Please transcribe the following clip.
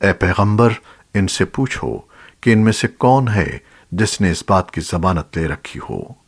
اے پیغمبر، ان سے پوچھو کہ ان میں سے کون ہے جس نے اس بات کی ضمانت لے رکھی ہو؟